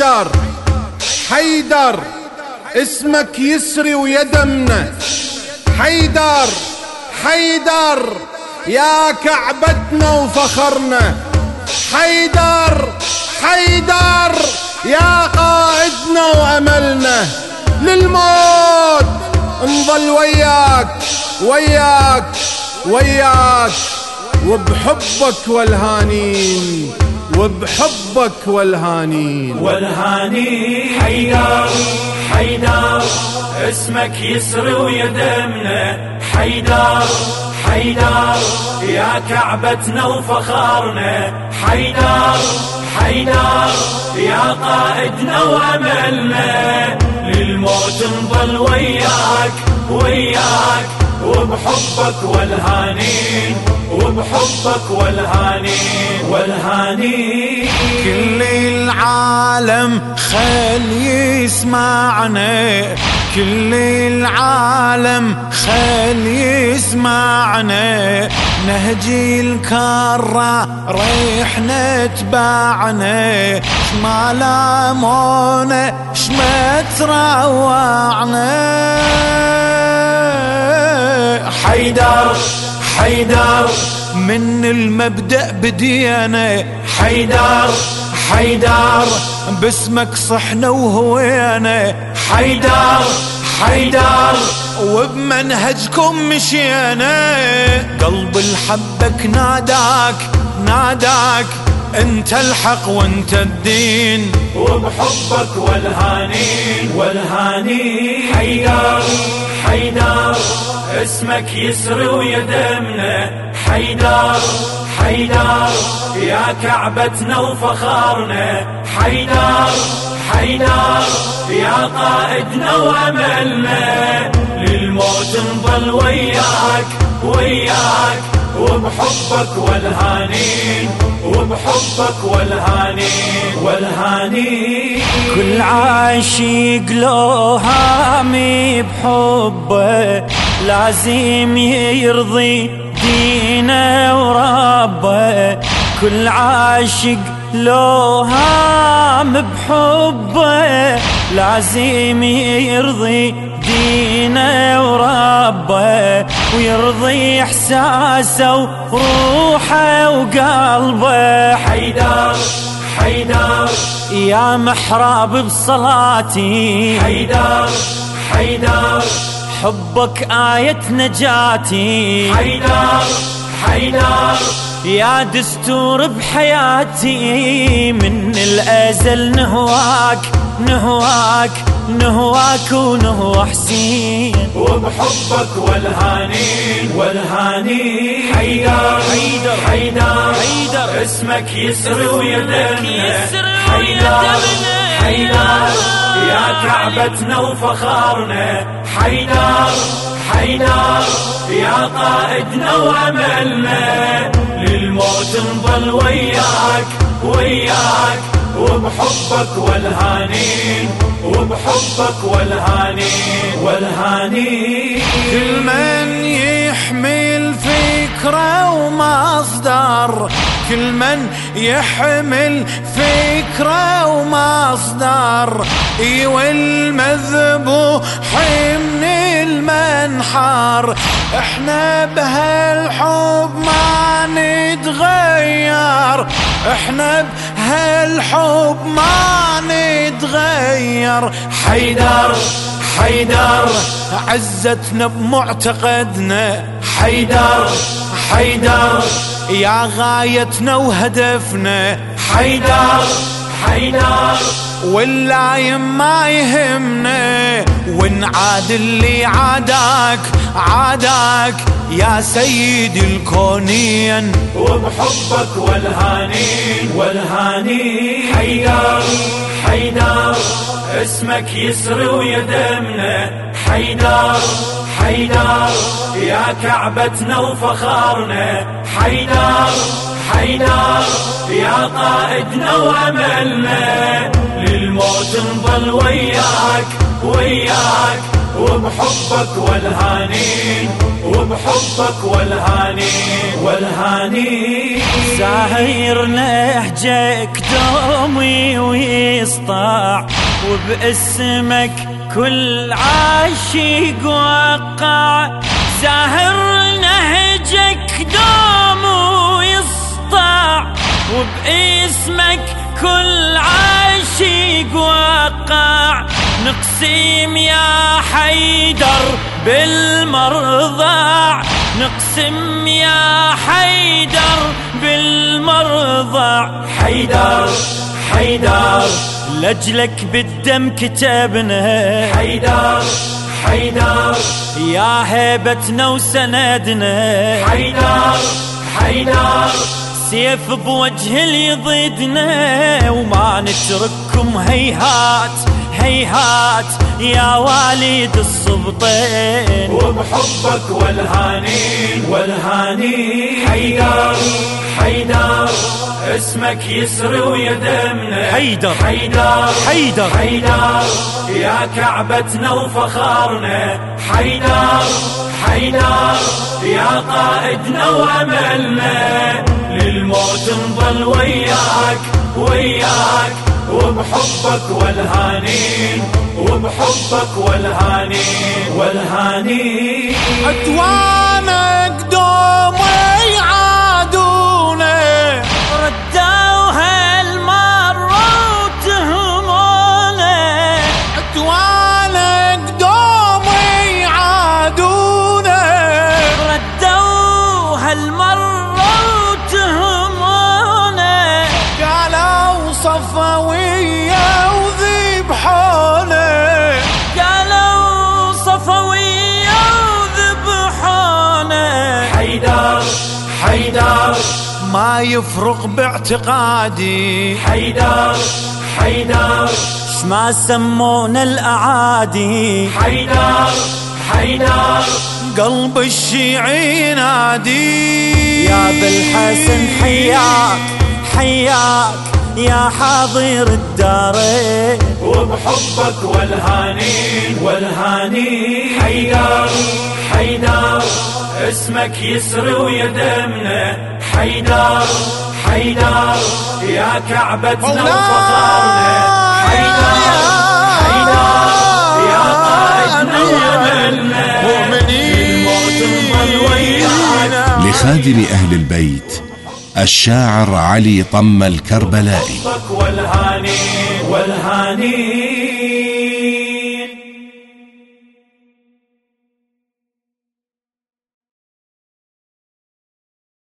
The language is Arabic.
حيدر. حيدر. اسمك يسري ويدمنا حيدر. حيدر. يا كعبتنا وفخرنا. حيدر. حيدر. يا قائدنا وأملنا. للموت. نظل وياك. وياك. وياك. وبحبك والهانين. وبحبك والهانين. والهانين. حيدر حيدر اسمك يسري ويدمنا. حيدر حيدر يا كعبتنا وفخرنا حيدر حيدر يا قائدنا وأملنا. للموت نظل وياك وياك. وبحبك والهانين وبحبك والهانين والهانين. كل العالم خل يسمعنا كل العالم خل يسمعنا نهجي الكرة ريح نتبعنا. شما لامونا شما تروعنا. حيدر حيدر من المبدأ بدينا. حيدر حيدر باسمك صحنا وهوينا. حيدر حيدر. وبمنهجكم مشينا. قلب الحبك ناداك ناداك. انت الحق وانت الدين. وبحبك والهانين. والهانين. حيدر حيدر. اسمك يسري ويدمنا. حيدر حيدر. يا كعبتنا وفخرنا حيدر حيدر يا قائدنا وأملنا للموت نظل وياك وياك وبحبك والهانين وبحبك والهانين والهانين. كل عاشق لو هامي بحبه لازم يرضي دينه وربه. كل عاشق لو هام بحبه لازم يرضي دينه وربه ويرضي إحساسه وروحه وقلبه. حيدر حيدر. يا محراب بصلاتي. حيدر حيدر. حبك آية نجاتي. حيدر حيدر يا دستور بحياتي من الأزل نهواك نهواك نهواك ونهوى حسين. وبحبك والهانين والهانين. حيدر حيدر حيدر. حيدر. اسمك يسري ويدنا حيدر حيدر. يا كعبتنا وفخرنا حيدر. حيدر يا قائدنا واملنا للموت نظل وياك وياك وبحبك والهانين وبحبك والهانين والهانين. كل من ومصدر كل من يحمل فكرة ومصدر. إيوه المذبوح من المنحر. إحنا بهالحب ما نتغير. إحنا بهالحب ما نتغير. حيدر حيدر عزتنا بمعتقدنا. حيدر حيدر. يا غايتنا وهدفنا. حيدر حيدر. واللايم ما يهمنا. ونعاد اللي عاداك عاداك. يا سيد الكونين. وبحبك والهانين. والهانين. حيدر حيدر. اسمك يسري ويدمنا. حيدر. حيدر يا كعبتنا وفخرنا حيدر حيدر يا قائدنا وأملنا. للموت نظل وياك وياك. وبحبك والهانين وبحبك والهانين والهانين. ساهر نهجك قدومي ويسطع وباسمك كل عاشق وقع زاهر نهجك دوم ويسطع وباسمك كل عاشق وقع. نقسم يا حيدر بالمرضع نقسم يا حيدر بالمرضع حيدر. حيدر. لجلك بالدم كتبنا حيدر. حيدر. يا هيبتنا وسندنا. حيدر. حيدر. سيف بوجه اللي يضيدنا. وما نترككم هيهات هيهات. يا والد الصبطين وبحبك والهاني والهاني حيدر حيدر. اسمك يسري بدمنا حيدر. حيدر. حيدر. حيدر. يا كعبتنا وفخارنا. حيدر. حيدر. يا قائدنا وأملنا. للموت نظل وياك وياك. وبحبك والهانين. وبحبك والهانين. والهانين. أتوانك صفوية وذبحونا قالوا صفوية وذبحونا حيدر حيدر. ما يفرق باعتقادي. حيدر حيدر. ما سمونا الأعادي. حيدر حيدر. قلب الشيعي ينادي. يا بالحسن حياك حياك. يا حاضر الدارين وبحبك والهانين والهانين حيدر حيدر اسمك يسري ويدمنا حيدر حيدر يا كعبتنا وفخارنا. حيدر حيدر يا قائدنا الموت نظل وياك لخادم أهل البيت الشاعر علي طم الكربلائي. والهاني والهاني.